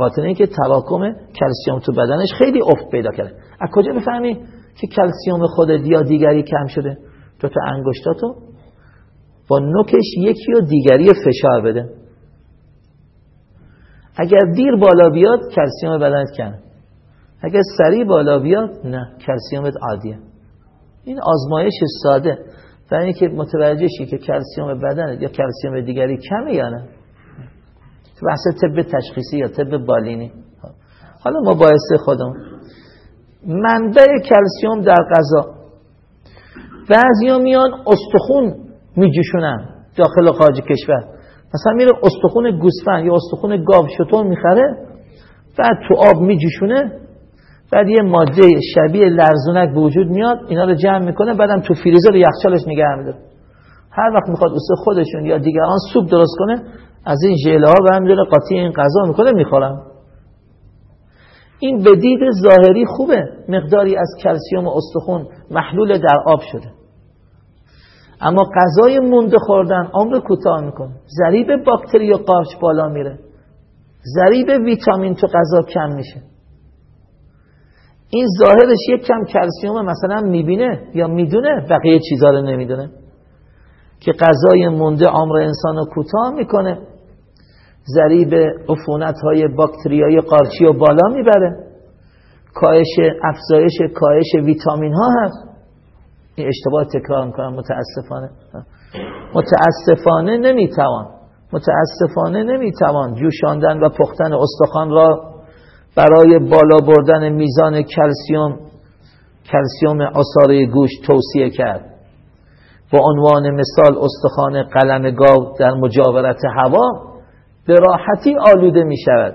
خاطر اینکه تراکم کلسیوم تو بدنش خیلی افت پیدا کرده. از کجا بفهمی که کلسیوم خودت یا دیگری کم شده؟ دو تا انگشتاتو با نوکش یکی و دیگری فشار بده. اگر دیر بالا بیاد کلسیوم بدنت کم اگر سریع بالا بیاد نه کلسیومت عادیه. این آزمایش ساده. برای اینکه متوجه شی که کلسیوم بدن یا کلسیوم دیگری کمه یا نه. تو بحث طب تشخیصی یا طب بالینی. حالا ما باعث خودم منبع کلسیوم در غذا. بعضی میان استخون میجوشونن داخل و خارج کشور. مثلا میره استخون گوسفند یا استخون گاو شطور می‌خره بعد تو آب میجوشونه بعد یه ماده شبیه لرزونک به وجود میاد اینا رو جمع می‌کنه بعدم تو فریزر یخچالش نگه میداره. هر وقت می‌خواد اوسه خودشون یا دیگران سوپ درست کنه از این ژله ها برمیداره قاطی این غذا می‌کنه می‌خورم این به دید ظاهری خوبه مقداری از کلسیوم استخون محلول در آب شده. اما غذای مونده خوردن عمر کوتاه می‌کنه. ضریب باکتری و قارچ بالا میره. ضریب ویتامین تو غذا کم میشه. این ظاهرش یک کم کلسیوم مثلا می‌بینه یا می‌دونه بقیه چیزا رو نمی‌دونه. که غذای مونده عمر انسان رو کوتاه می‌کنه. ضریب عفونت های باکتریای قارچی رو بالا می‌بره. کاهش افزایش کاهش ویتامین ها هست. این اشتباه تکرار می‌کنم. متاسفانه. متاسفانه نمی‌توان. متاسفانه نمی‌توان جوشاندن و پختن استخوان را برای بالا بردن میزان کلسیوم کلسیوم اصاره گوش توصیه کرد. با عنوان مثال استخوان قلم گاو در مجاورت هوا به راحتی آلوده می شود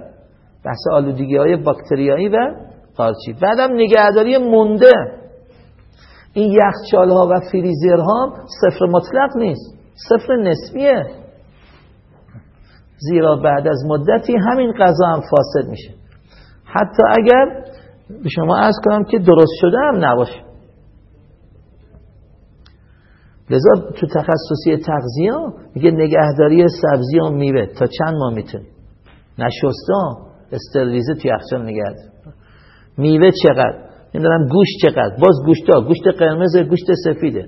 بحث آلودگی های باکتریایی و قارچی. بعدم نگهداری مونده. این یخچال ها و فریزر ها صفر مطلق نیست صفر نسبیه. زیرا بعد از مدتی همین غذا هم فاسد میشه. حتی اگر به شما از کنم که درست شده هم نباشه. لذا تو تخصصی تغذیه میگه نگهداری سبزی و میوه. تا چند ماه می‌تونه نشسته استریلیزه تو یخچال نگهد میوه چقدر؟ نمی‌دونم گوشت چقدر. باز گوشتا. گوشت قرمز گوشت سفیده.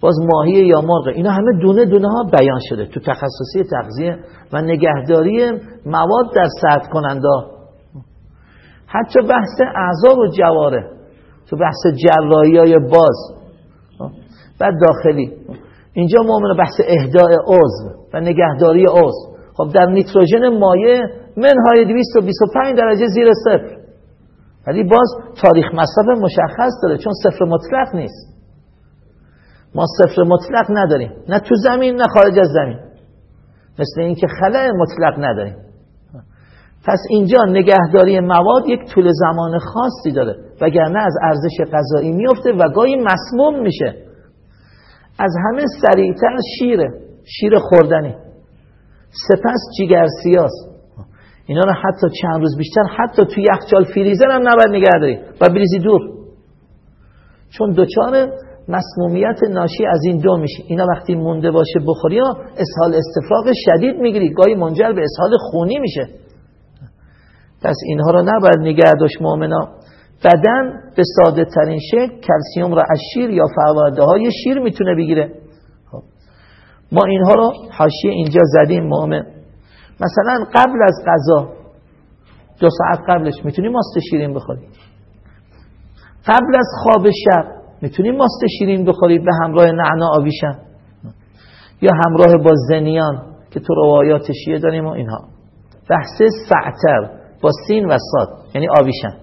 باز ماهی یا مرغ. اینا همه دونه دونه ها بیان شده تو تخصصی تغذیه و نگهداری مواد در سرد کننده. حتی بحث اعضا و جواره. تو بحث جراحی های باز. بعد داخلی. اینجا ما بحث اهداء عضو و نگهداری عضو. خب در نیتروژن مایع منهای 225 درجه زیر صفر. ولی باز تاریخ مصرف مشخص داره چون صفر مطلق نیست. ما صفر مطلق نداریم. نه تو زمین نه خارج از زمین. مثل اینکه خلع مطلق نداریم. پس اینجا نگهداری مواد یک طول زمان خاصی داره. وگرنه از ارزش غذایی میفته و گاهی مسموم میشه. از همه سریعتر شیره شیر خوردنی. سپس جیگر سیاس اینا رو حتی چند روز بیشتر حتی توی یخچال فریزر هم نباید نگه و بریزی دور. چون دوچار مسمومیت ناشی از این دو میشه اینا وقتی مونده باشه بخوری یا اسهال استفراغ شدید می‌گیری. گاهی منجر به اسهال خونی میشه. پس اینها رو نباید نگه داشت مؤمنا. بدن به ساده ترین شکل کلسیوم را از شیر یا فواده های شیر می‌تونه بگیره. خب. ما اینها رو حاشیه اینجا زدیم مؤمن. مثلا قبل از غذا دو ساعت قبلش می‌تونی ماست شیرین بخوری. قبل از خواب شب می‌تونی ماست شیرین بخوری به همراه نعنا آویشن یا همراه با زنیان که تو روایات شیعه داریم و اینها. بحث سعتر با سین و صاد یعنی آویشن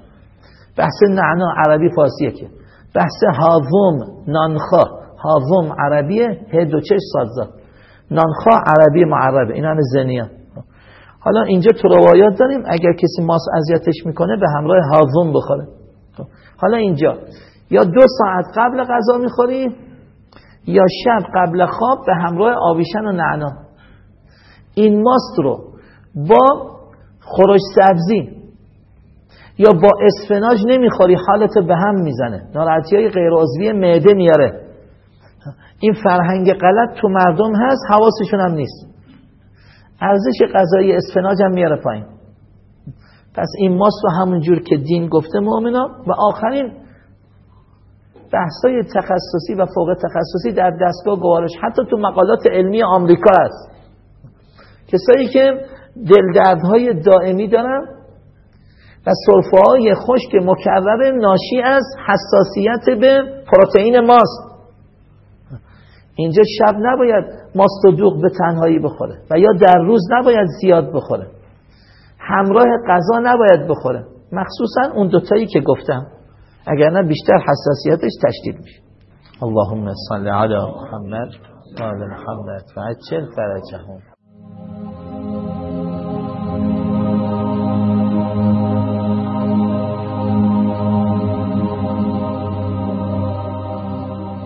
بحث نعنا عربی فارسیه که. بحث هاوم نانخا. هاوم عربیه هد و نانخا عربی معربه این همه زنیان. حالا اینجا تو روایات داریم اگر کسی ماس اذیتش می‌کنه به همراه هاوم بخوره. حالا اینجا یا دو ساعت قبل غذا می‌خوری یا شب قبل خواب به همراه آویشن و نعنا. این ماست رو با خورش سبزی یا با اسفناج نمی‌خوری حالت به هم می‌زنه. ناراحتی های غیر عضوی معده میاره. این فرهنگ غلط تو مردم هست حواسشون هم نیست. ارزش غذایی اسفناج هم میاره پایین. پس این ماست رو همون جور که دین گفته مؤمنا و آخرین بحثای تخصصی و فوق تخصصی در دستگاه گوارش حتی تو مقالات علمی آمریکا هست. کسایی که دلدردهای دائمی دارن و صرفه های خشک مکرر ناشی از حساسیت به پروتئین ماست. اینجا شب نباید ماست و دوغ به تنهایی بخوره و یا در روز نباید زیاد بخوره. همراه غذا نباید بخوره. مخصوصا اون دوتایی که گفتم. اگر نه بیشتر حساسیتش تشدید میشه. اللهم صل علی محمد و محمد. و عجل فرجهم.